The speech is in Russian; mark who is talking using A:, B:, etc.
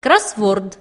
A: кроссворд.